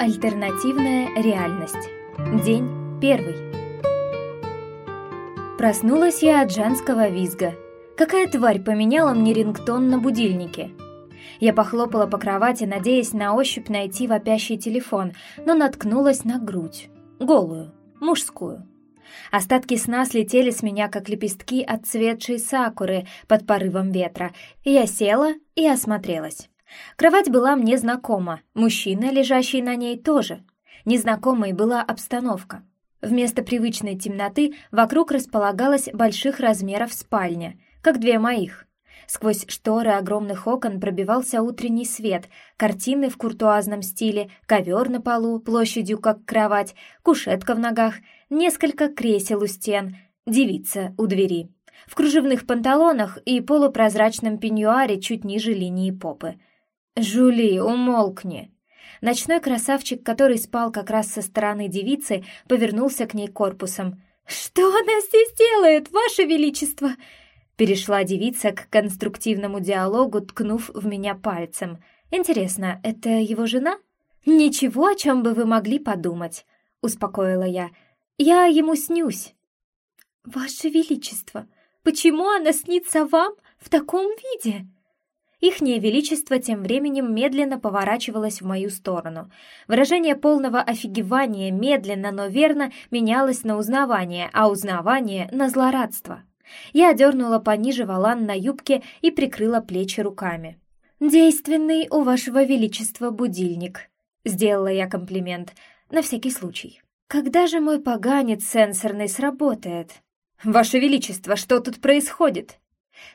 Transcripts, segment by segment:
Альтернативная реальность. День первый. Проснулась я от женского визга. Какая тварь поменяла мне рингтон на будильнике? Я похлопала по кровати, надеясь на ощупь найти вопящий телефон, но наткнулась на грудь. Голую, мужскую. Остатки сна слетели с меня, как лепестки отцветшей сакуры под порывом ветра. Я села и осмотрелась. Кровать была мне знакома, мужчина, лежащий на ней, тоже. Незнакомой была обстановка. Вместо привычной темноты вокруг располагалась больших размеров спальня, как две моих. Сквозь шторы огромных окон пробивался утренний свет, картины в куртуазном стиле, ковер на полу площадью как кровать, кушетка в ногах, несколько кресел у стен, девица у двери. В кружевных панталонах и полупрозрачном пеньюаре чуть ниже линии попы — «Жули, умолкни!» Ночной красавчик, который спал как раз со стороны девицы, повернулся к ней корпусом. «Что она здесь делает, Ваше Величество?» Перешла девица к конструктивному диалогу, ткнув в меня пальцем. «Интересно, это его жена?» «Ничего, о чем бы вы могли подумать», — успокоила я. «Я ему снюсь». «Ваше Величество, почему она снится вам в таком виде?» Ихнее Величество тем временем медленно поворачивалось в мою сторону. Выражение полного офигевания медленно, но верно менялось на узнавание, а узнавание — на злорадство. Я дернула пониже валан на юбке и прикрыла плечи руками. «Действенный у вашего величества будильник», — сделала я комплимент, на всякий случай. «Когда же мой поганец сенсорный сработает?» «Ваше величество, что тут происходит?»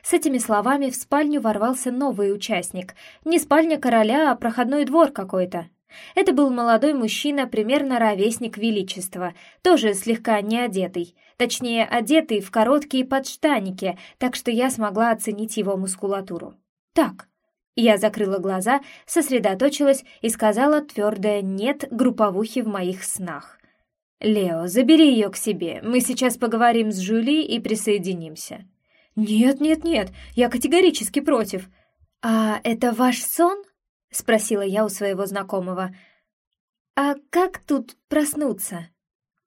С этими словами в спальню ворвался новый участник. Не спальня короля, а проходной двор какой-то. Это был молодой мужчина, примерно ровесник Величества, тоже слегка неодетый. Точнее, одетый в короткие подштаники, так что я смогла оценить его мускулатуру. «Так». Я закрыла глаза, сосредоточилась и сказала твердое «нет» групповухи в моих снах. «Лео, забери ее к себе, мы сейчас поговорим с Жюли и присоединимся». «Нет, нет, нет, я категорически против». «А это ваш сон?» — спросила я у своего знакомого. «А как тут проснуться?»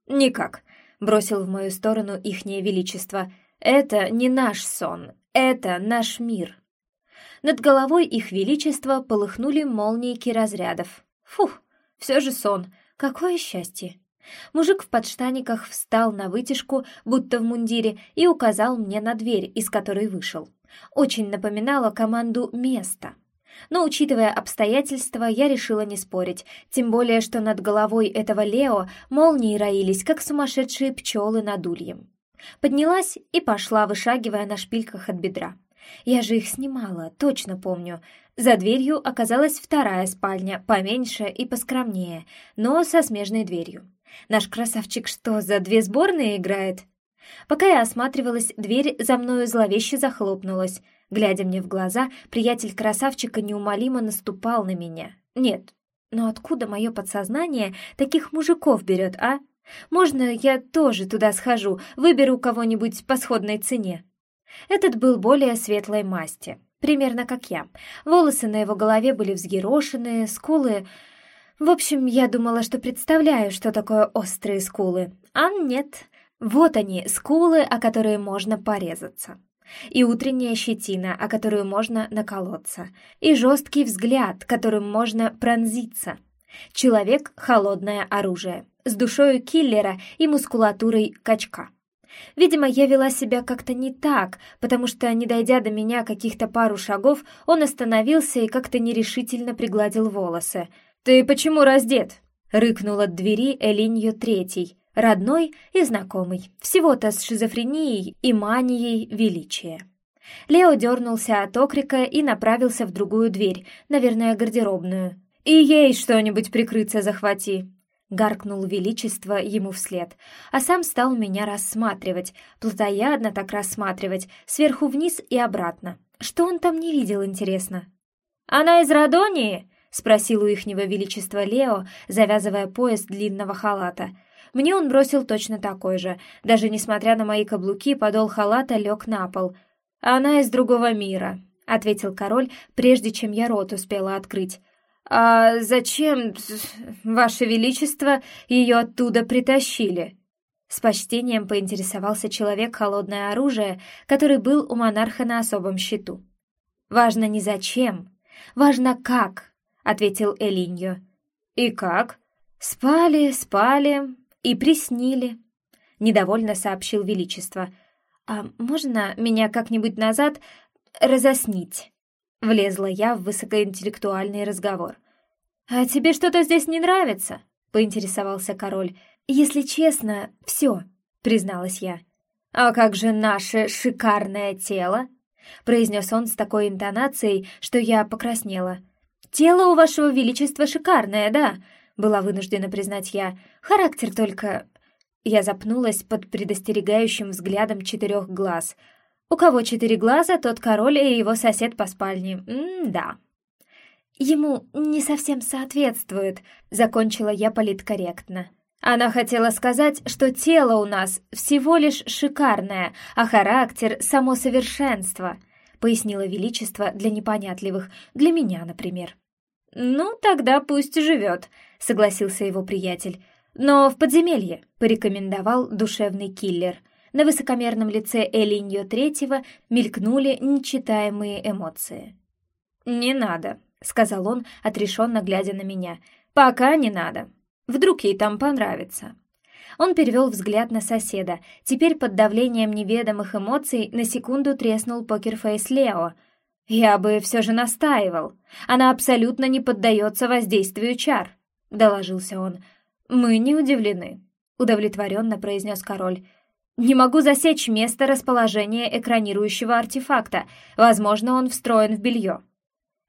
«Никак», — бросил в мою сторону ихнее величество. «Это не наш сон, это наш мир». Над головой их величества полыхнули молнийки разрядов. Фух, все же сон, какое счастье! Мужик в подштаниках встал на вытяжку, будто в мундире, и указал мне на дверь, из которой вышел. Очень напоминало команду «Место». Но, учитывая обстоятельства, я решила не спорить, тем более, что над головой этого Лео молнии роились, как сумасшедшие пчелы над ульем. Поднялась и пошла, вышагивая на шпильках от бедра. Я же их снимала, точно помню. За дверью оказалась вторая спальня, поменьше и поскромнее, но со смежной дверью. Наш красавчик что, за две сборные играет? Пока я осматривалась, дверь за мною зловеще захлопнулась. Глядя мне в глаза, приятель красавчика неумолимо наступал на меня. Нет, но откуда мое подсознание таких мужиков берет, а? Можно я тоже туда схожу, выберу кого-нибудь по сходной цене? Этот был более светлой масти, примерно как я. Волосы на его голове были взъерошенные, скулы в общем, я думала, что представляю, что такое острые скулы. А нет. Вот они, скулы, о которые можно порезаться. И утренняя щетина, о которую можно наколоться. И жесткий взгляд, которым можно пронзиться. Человек — холодное оружие, с душою киллера и мускулатурой качка. Видимо, я вела себя как-то не так, потому что, не дойдя до меня каких-то пару шагов, он остановился и как-то нерешительно пригладил волосы — «Ты почему раздет?» — рыкнул от двери Элинью Третий, родной и знакомый, всего-то с шизофренией и манией величия. Лео дернулся от окрика и направился в другую дверь, наверное, гардеробную. «И ей что-нибудь прикрыться захвати!» Гаркнул величество ему вслед, а сам стал меня рассматривать, плотоядно так рассматривать, сверху вниз и обратно. Что он там не видел, интересно? «Она из Радонии?» — спросил у ихнего величества Лео, завязывая пояс длинного халата. Мне он бросил точно такой же. Даже несмотря на мои каблуки, подол халата лег на пол. «Она из другого мира», — ответил король, прежде чем я рот успела открыть. «А зачем, Ваше Величество, ее оттуда притащили?» С почтением поинтересовался человек холодное оружие, который был у монарха на особом счету. «Важно не зачем, важно как», — ответил Элиньо. «И как?» «Спали, спали и приснили», — недовольно сообщил Величество. «А можно меня как-нибудь назад разоснить?» Влезла я в высокоинтеллектуальный разговор. «А тебе что-то здесь не нравится?» — поинтересовался король. «Если честно, все», — призналась я. «А как же наше шикарное тело?» — произнес он с такой интонацией, что я покраснела. «Тело у вашего величества шикарное, да?» — была вынуждена признать я. «Характер только...» Я запнулась под предостерегающим взглядом четырех глаз — у кого четыре глаза, тот король и его сосед по спальне. М-да. Ему не совсем соответствует, закончила я политкорректно. Она хотела сказать, что тело у нас всего лишь шикарное, а характер — само совершенство, пояснила Величество для непонятливых, для меня, например. «Ну, тогда пусть живет», — согласился его приятель. «Но в подземелье», — порекомендовал душевный киллер. На высокомерном лице Элиньо Третьего мелькнули нечитаемые эмоции. «Не надо», — сказал он, отрешенно глядя на меня. «Пока не надо. Вдруг ей там понравится». Он перевел взгляд на соседа. Теперь под давлением неведомых эмоций на секунду треснул покерфейс Лео. «Я бы все же настаивал. Она абсолютно не поддается воздействию чар», — доложился он. «Мы не удивлены», — удовлетворенно произнес король. Не могу засечь место расположения экранирующего артефакта. Возможно, он встроен в белье.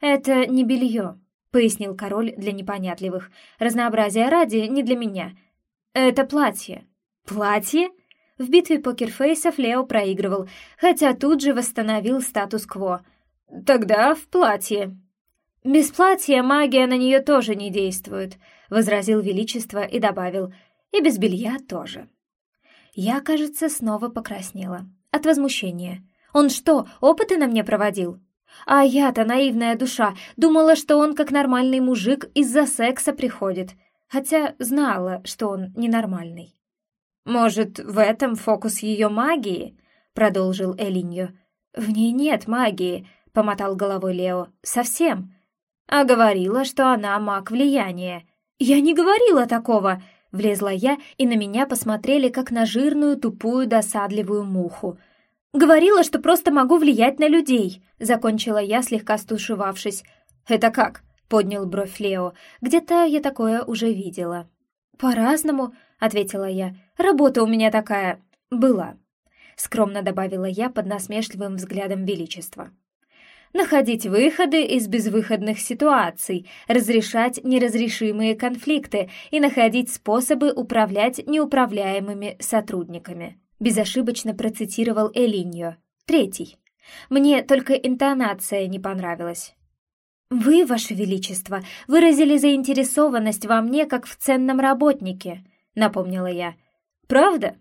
Это не белье, пояснил король для непонятливых. Разнообразие ради не для меня. Это платье. Платье? В битве покерфейсов Лео проигрывал, хотя тут же восстановил статус-кво. Тогда в платье. Без платья магия на нее тоже не действует, возразил Величество и добавил. И без белья тоже. Я, кажется, снова покраснела. От возмущения. Он что, опыты на мне проводил? А я-то, наивная душа, думала, что он, как нормальный мужик, из-за секса приходит. Хотя знала, что он ненормальный. «Может, в этом фокус ее магии?» — продолжил Элиньо. «В ней нет магии», — помотал головой Лео. «Совсем». «А говорила, что она маг влияния». «Я не говорила такого!» Влезла я, и на меня посмотрели, как на жирную, тупую, досадливую муху. «Говорила, что просто могу влиять на людей», — закончила я, слегка стушевавшись. «Это как?» — поднял бровь Лео. «Где-то я такое уже видела». «По-разному», — ответила я. «Работа у меня такая была», — скромно добавила я под насмешливым взглядом Величества находить выходы из безвыходных ситуаций, разрешать неразрешимые конфликты и находить способы управлять неуправляемыми сотрудниками. Безошибочно процитировал Элиньо. Третий. Мне только интонация не понравилась. «Вы, Ваше Величество, выразили заинтересованность во мне как в ценном работнике», — напомнила я. «Правда?»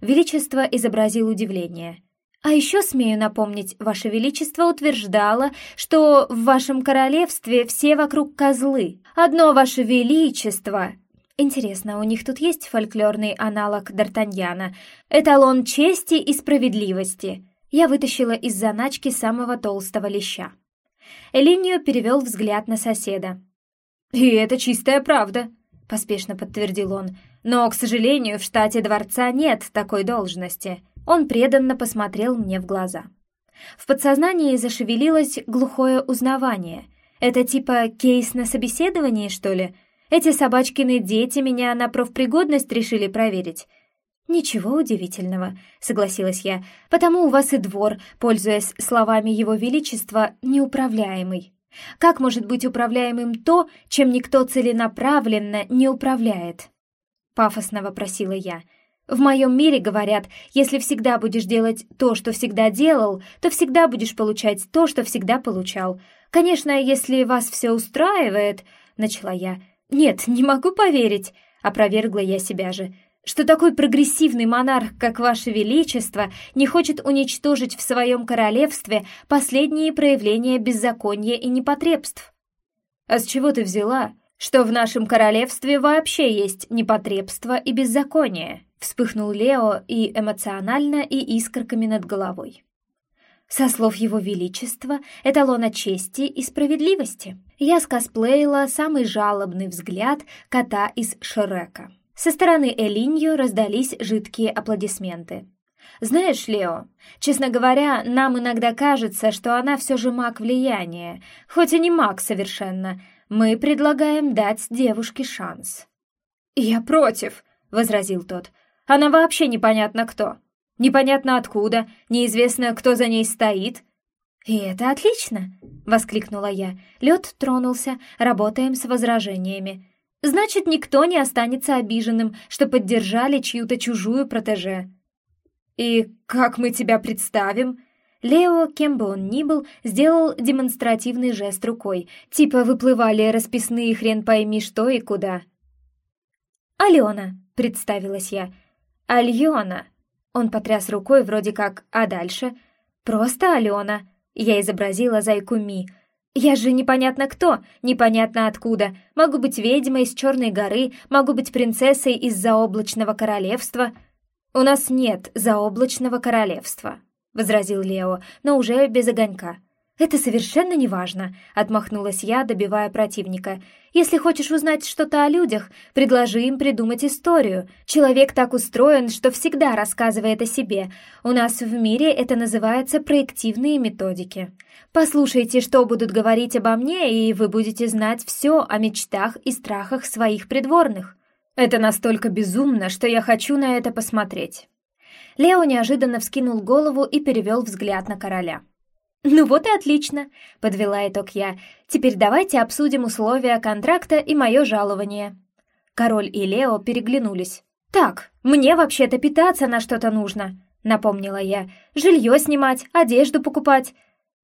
Величество изобразил удивление. А еще смею напомнить, Ваше Величество утверждало, что в вашем королевстве все вокруг козлы. Одно Ваше Величество... Интересно, у них тут есть фольклорный аналог Д'Артаньяна? Эталон чести и справедливости. Я вытащила из заначки самого толстого леща. Элиньо перевел взгляд на соседа. «И это чистая правда», — поспешно подтвердил он. «Но, к сожалению, в штате дворца нет такой должности. Он преданно посмотрел мне в глаза. В подсознании зашевелилось глухое узнавание. Это типа кейс на собеседовании, что ли? Эти собачкины дети меня на профпригодность решили проверить. «Ничего удивительного», — согласилась я, «потому у вас и двор, пользуясь словами Его Величества, неуправляемый. Как может быть управляемым то, чем никто целенаправленно не управляет?» Пафосно вопросила я — в моем мире говорят, если всегда будешь делать то, что всегда делал, то всегда будешь получать то, что всегда получал. Конечно, если вас все устраивает, начала я. Нет, не могу поверить, опровергла я себя же, что такой прогрессивный монарх, как ваше величество, не хочет уничтожить в своем королевстве последние проявления беззакония и непотребств. «А с чего ты взяла, что в нашем королевстве вообще есть непотребство и беззаконие?» Вспыхнул Лео и эмоционально, и искорками над головой. Со слов его величества, эталона чести и справедливости. Я скосплеила самый жалобный взгляд кота из Шрека. Со стороны Элиньо раздались жидкие аплодисменты. «Знаешь, Лео, честно говоря, нам иногда кажется, что она все же маг влияния, хоть и не маг совершенно. Мы предлагаем дать девушке шанс». «Я против», — возразил тот. «Она вообще непонятно кто. Непонятно откуда, неизвестно, кто за ней стоит». «И это отлично!» — воскликнула я. Лед тронулся, работаем с возражениями. «Значит, никто не останется обиженным, что поддержали чью-то чужую протеже». «И как мы тебя представим?» Лео, кем бы он ни был, сделал демонстративный жест рукой, типа выплывали расписные хрен пойми что и куда. «Алена», — представилась я. «Альона», он потряс рукой вроде как «а дальше?» «Просто Алена». Я изобразила зайку Ми. «Я же непонятно кто, непонятно откуда. Могу быть ведьмой из Черной горы, могу быть принцессой из Заоблачного королевства». «У нас нет Заоблачного королевства», — возразил Лео, но уже без огонька. «Это совершенно неважно», — отмахнулась я, добивая противника. «Если хочешь узнать что-то о людях, предложи им придумать историю. Человек так устроен, что всегда рассказывает о себе. У нас в мире это называется проективные методики. Послушайте, что будут говорить обо мне, и вы будете знать все о мечтах и страхах своих придворных. Это настолько безумно, что я хочу на это посмотреть». Лео неожиданно вскинул голову и перевел взгляд на короля. «Ну вот и отлично», — подвела итог я. «Теперь давайте обсудим условия контракта и мое жалование». Король и Лео переглянулись. «Так, мне вообще-то питаться на что-то нужно», — напомнила я. «Жилье снимать, одежду покупать».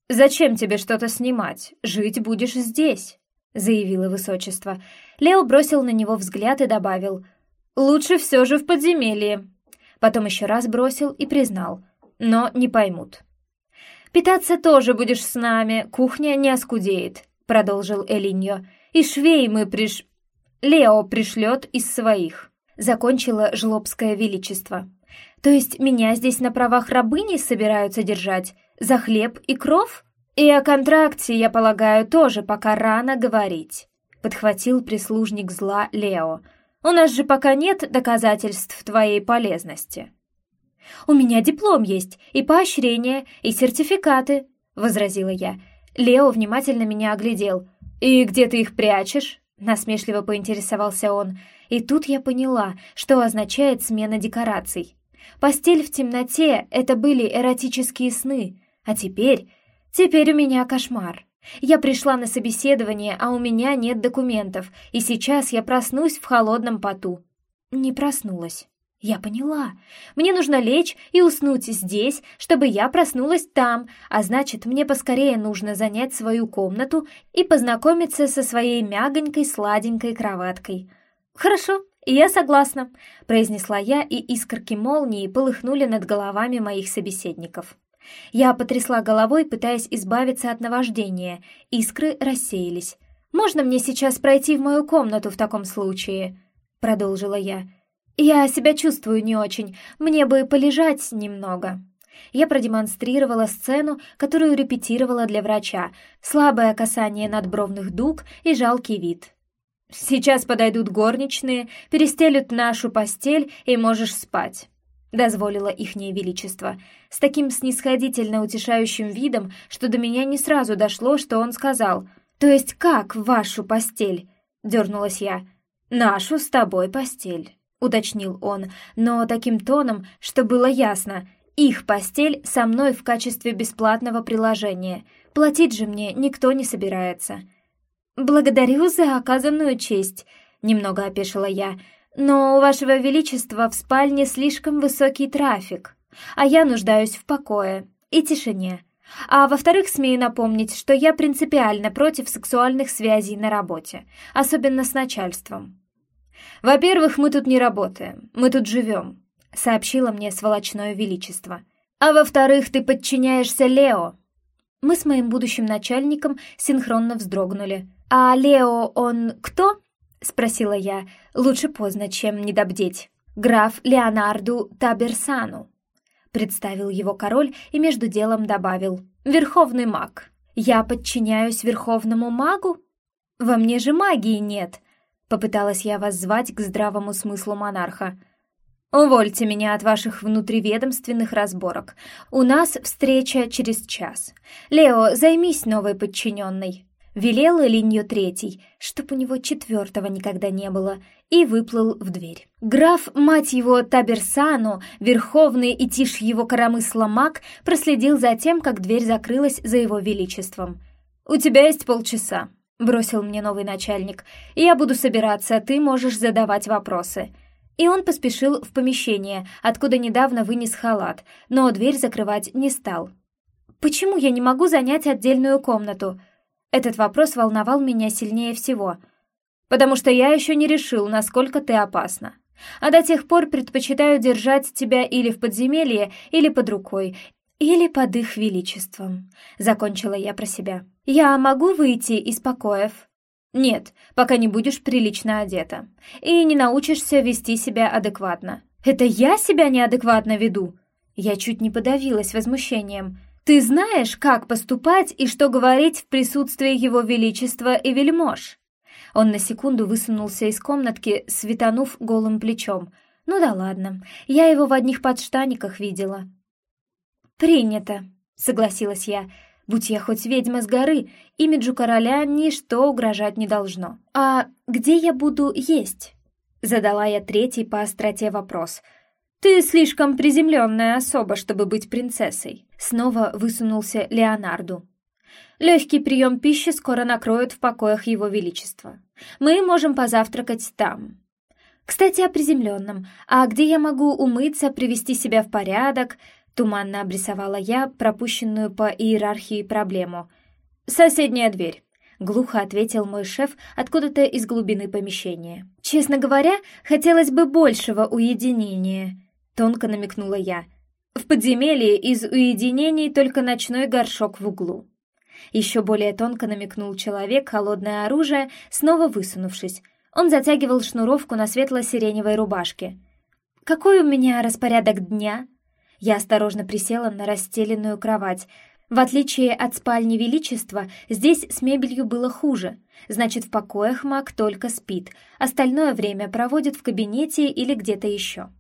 «Зачем тебе что-то снимать? Жить будешь здесь», — заявило высочество. Лео бросил на него взгляд и добавил. «Лучше все же в подземелье». Потом еще раз бросил и признал. «Но не поймут». «Питаться тоже будешь с нами, кухня не оскудеет», — продолжил Элиньо. «И швей мы приш... Лео пришлет из своих», — закончила жлобское величество. «То есть меня здесь на правах рабыни собираются держать? За хлеб и кров? И о контракте, я полагаю, тоже пока рано говорить», — подхватил прислужник зла Лео. «У нас же пока нет доказательств твоей полезности». «У меня диплом есть, и поощрение, и сертификаты», — возразила я. Лео внимательно меня оглядел. «И где ты их прячешь?» — насмешливо поинтересовался он. И тут я поняла, что означает смена декораций. Постель в темноте — это были эротические сны, а теперь... Теперь у меня кошмар. Я пришла на собеседование, а у меня нет документов, и сейчас я проснусь в холодном поту. Не проснулась. Я поняла. Мне нужно лечь и уснуть здесь, чтобы я проснулась там, а значит, мне поскорее нужно занять свою комнату и познакомиться со своей мягонькой сладенькой кроваткой. «Хорошо, я согласна», — произнесла я, и искорки молнии полыхнули над головами моих собеседников. Я потрясла головой, пытаясь избавиться от наваждения. Искры рассеялись. «Можно мне сейчас пройти в мою комнату в таком случае?» — продолжила я. «Я себя чувствую не очень, мне бы полежать немного». Я продемонстрировала сцену, которую репетировала для врача. Слабое касание надбровных дуг и жалкий вид. «Сейчас подойдут горничные, перестелют нашу постель, и можешь спать», — дозволило ихнее величество, с таким снисходительно утешающим видом, что до меня не сразу дошло, что он сказал. «То есть как вашу постель?» — дернулась я. «Нашу с тобой постель» уточнил он, но таким тоном, что было ясно, их постель со мной в качестве бесплатного приложения. Платить же мне никто не собирается. «Благодарю за оказанную честь», — немного опешила я, «но у вашего величества в спальне слишком высокий трафик, а я нуждаюсь в покое и тишине. А во-вторых, смею напомнить, что я принципиально против сексуальных связей на работе, особенно с начальством. «Во-первых, мы тут не работаем, мы тут живем», — сообщило мне сволочное величество. «А во-вторых, ты подчиняешься Лео». Мы с моим будущим начальником синхронно вздрогнули. «А Лео он кто?» — спросила я. «Лучше поздно, чем недобдеть». «Граф Леонарду Таберсану», — представил его король и между делом добавил. «Верховный маг». «Я подчиняюсь верховному магу? Во мне же магии нет», — попыталась я воззвать к здравому смыслу монарха. «Увольте меня от ваших внутриведомственных разборок. У нас встреча через час. Лео, займись новой подчиненной». Велел Линью третий, чтоб у него четвертого никогда не было, и выплыл в дверь. Граф, мать его, Таберсану, верховный и тишь его коромысла маг, проследил за тем, как дверь закрылась за его величеством. «У тебя есть полчаса», — бросил мне новый начальник. «Я буду собираться, ты можешь задавать вопросы». И он поспешил в помещение, откуда недавно вынес халат, но дверь закрывать не стал. «Почему я не могу занять отдельную комнату?» Этот вопрос волновал меня сильнее всего, потому что я еще не решил, насколько ты опасна. А до тех пор предпочитаю держать тебя или в подземелье, или под рукой, или под их величеством», — закончила я про себя. «Я могу выйти из покоев?» «Нет, пока не будешь прилично одета. И не научишься вести себя адекватно». «Это я себя неадекватно веду?» Я чуть не подавилась возмущением. Ты знаешь, как поступать и что говорить в присутствии его величества и вельмож?» Он на секунду высунулся из комнатки, светанув голым плечом. «Ну да ладно, я его в одних подштаниках видела». «Принято», — согласилась я. «Будь я хоть ведьма с горы, имиджу короля ничто угрожать не должно». «А где я буду есть?» Задала я третий по остроте вопрос — «Ты слишком приземленная особа, чтобы быть принцессой», — снова высунулся Леонарду. «Легкий прием пищи скоро накроют в покоях Его Величества. Мы можем позавтракать там». «Кстати, о приземленном. А где я могу умыться, привести себя в порядок?» Туманно обрисовала я пропущенную по иерархии проблему. «Соседняя дверь», — глухо ответил мой шеф откуда-то из глубины помещения. «Честно говоря, хотелось бы большего уединения», Тонко намекнула я. В подземелье из уединений только ночной горшок в углу. Еще более тонко намекнул человек холодное оружие, снова высунувшись. Он затягивал шнуровку на светло-сиреневой рубашке. «Какой у меня распорядок дня?» Я осторожно присела на расстеленную кровать. В отличие от спальни Величества, здесь с мебелью было хуже. Значит, в покоях маг только спит, остальное время проводит в кабинете или где-то еще.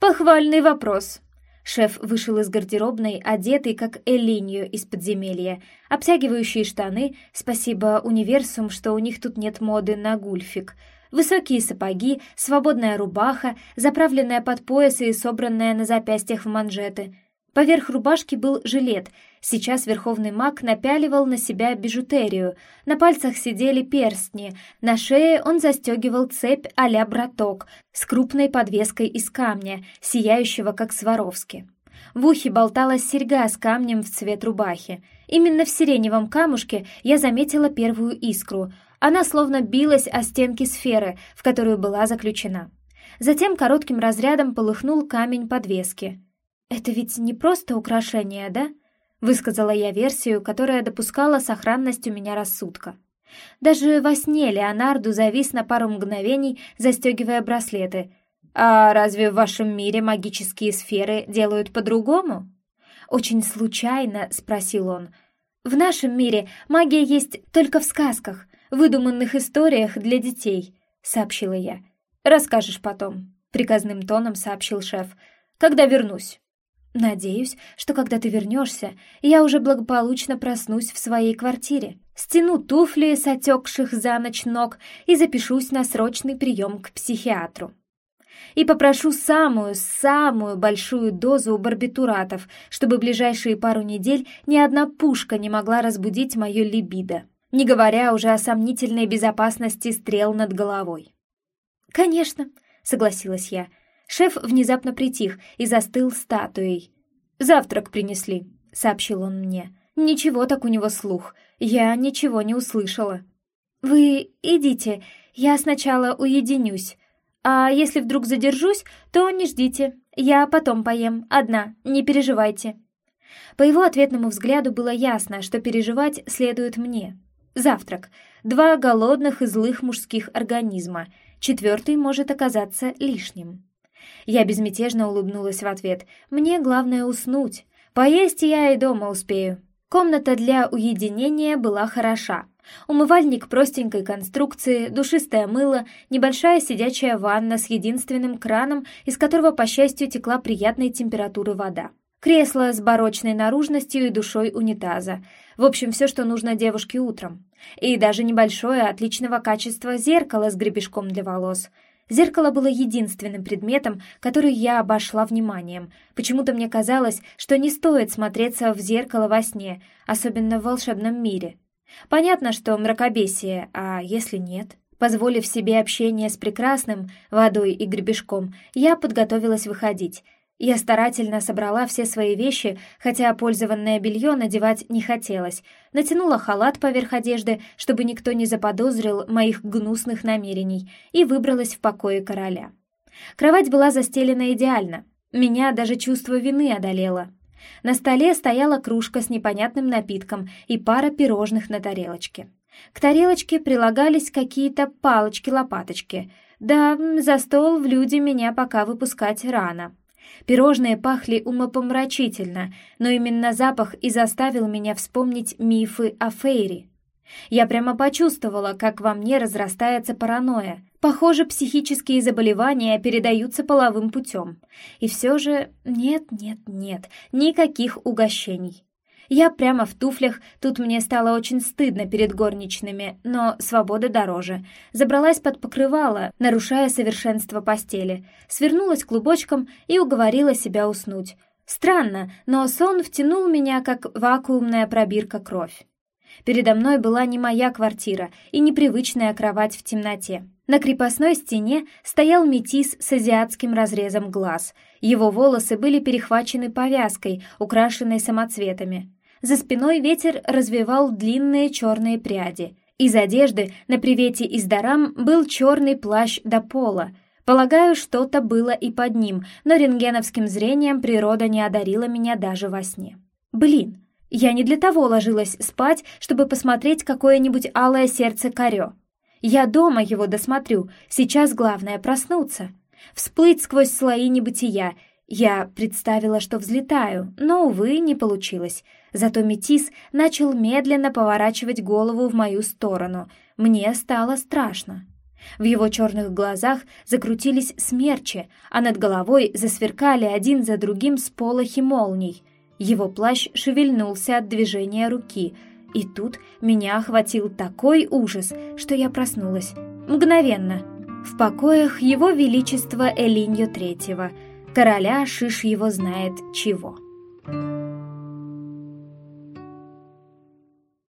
«Похвальный вопрос». Шеф вышел из гардеробной, одетый, как Элинью из подземелья, обтягивающие штаны, спасибо универсум, что у них тут нет моды на гульфик, высокие сапоги, свободная рубаха, заправленная под пояс и собранная на запястьях в манжеты — Поверх рубашки был жилет. Сейчас верховный маг напяливал на себя бижутерию. На пальцах сидели перстни. На шее он застегивал цепь а-ля браток с крупной подвеской из камня, сияющего как Сваровски. В ухе болталась серьга с камнем в цвет рубахи. Именно в сиреневом камушке я заметила первую искру. Она словно билась о стенки сферы, в которую была заключена. Затем коротким разрядом полыхнул камень подвески. «Это ведь не просто украшение, да?» — высказала я версию, которая допускала сохранность у меня рассудка. Даже во сне Леонарду завис на пару мгновений, застегивая браслеты. «А разве в вашем мире магические сферы делают по-другому?» «Очень случайно», — спросил он. «В нашем мире магия есть только в сказках, выдуманных историях для детей», — сообщила я. «Расскажешь потом», — приказным тоном сообщил шеф. «Когда вернусь». Надеюсь, что когда ты вернешься, я уже благополучно проснусь в своей квартире, стяну туфли с отекших за ночь ног и запишусь на срочный прием к психиатру. И попрошу самую-самую большую дозу барбитуратов, чтобы ближайшие пару недель ни одна пушка не могла разбудить мое либидо, не говоря уже о сомнительной безопасности стрел над головой. «Конечно», — согласилась я, — Шеф внезапно притих и застыл статуей. «Завтрак принесли», — сообщил он мне. «Ничего так у него слух. Я ничего не услышала». «Вы идите, я сначала уединюсь. А если вдруг задержусь, то не ждите. Я потом поем, одна, не переживайте». По его ответному взгляду было ясно, что переживать следует мне. Завтрак. Два голодных и злых мужских организма. Четвертый может оказаться лишним. Я безмятежно улыбнулась в ответ. Мне главное уснуть. Поесть я и дома успею. Комната для уединения была хороша. Умывальник простенькой конструкции, душистое мыло, небольшая сидячая ванна с единственным краном, из которого, по счастью, текла приятной температуры вода. Кресло с барочной наружностью и душой унитаза. В общем, все, что нужно девушке утром. И даже небольшое, отличного качества зеркало с гребешком для волос. Зеркало было единственным предметом, который я обошла вниманием. Почему-то мне казалось, что не стоит смотреться в зеркало во сне, особенно в волшебном мире. Понятно, что мракобесие, а если нет? Позволив себе общение с прекрасным, водой и гребешком, я подготовилась выходить. Я старательно собрала все свои вещи, хотя пользованное белье надевать не хотелось. Натянула халат поверх одежды, чтобы никто не заподозрил моих гнусных намерений, и выбралась в покое короля. Кровать была застелена идеально. Меня даже чувство вины одолело. На столе стояла кружка с непонятным напитком и пара пирожных на тарелочке. К тарелочке прилагались какие-то палочки-лопаточки. Да, за стол в люди меня пока выпускать рано. Пирожные пахли умопомрачительно, но именно запах и заставил меня вспомнить мифы о Фейри. Я прямо почувствовала, как во мне разрастается паранойя. Похоже, психические заболевания передаются половым путем. И все же нет, нет, нет, никаких угощений. Я прямо в туфлях, тут мне стало очень стыдно перед горничными, но свобода дороже. Забралась под покрывало, нарушая совершенство постели, свернулась клубочком и уговорила себя уснуть. Странно, но сон втянул меня, как вакуумная пробирка кровь. Передо мной была не моя квартира и непривычная кровать в темноте. На крепостной стене стоял метис с азиатским разрезом глаз. Его волосы были перехвачены повязкой, украшенной самоцветами. За спиной ветер развивал длинные черные пряди. Из одежды на привете из дарам был черный плащ до пола. Полагаю, что-то было и под ним, но рентгеновским зрением природа не одарила меня даже во сне. Блин, я не для того ложилась спать, чтобы посмотреть какое-нибудь алое сердце корё. Я дома его досмотрю, сейчас главное проснуться. Всплыть сквозь слои небытия. Я представила, что взлетаю, но, увы, не получилось. Зато Метис начал медленно поворачивать голову в мою сторону. Мне стало страшно. В его черных глазах закрутились смерчи, а над головой засверкали один за другим сполохи молний — его плащ шевельнулся от движения руки, и тут меня охватил такой ужас, что я проснулась. Мгновенно. В покоях его величества Элиньо Третьего, короля Шиш его знает чего.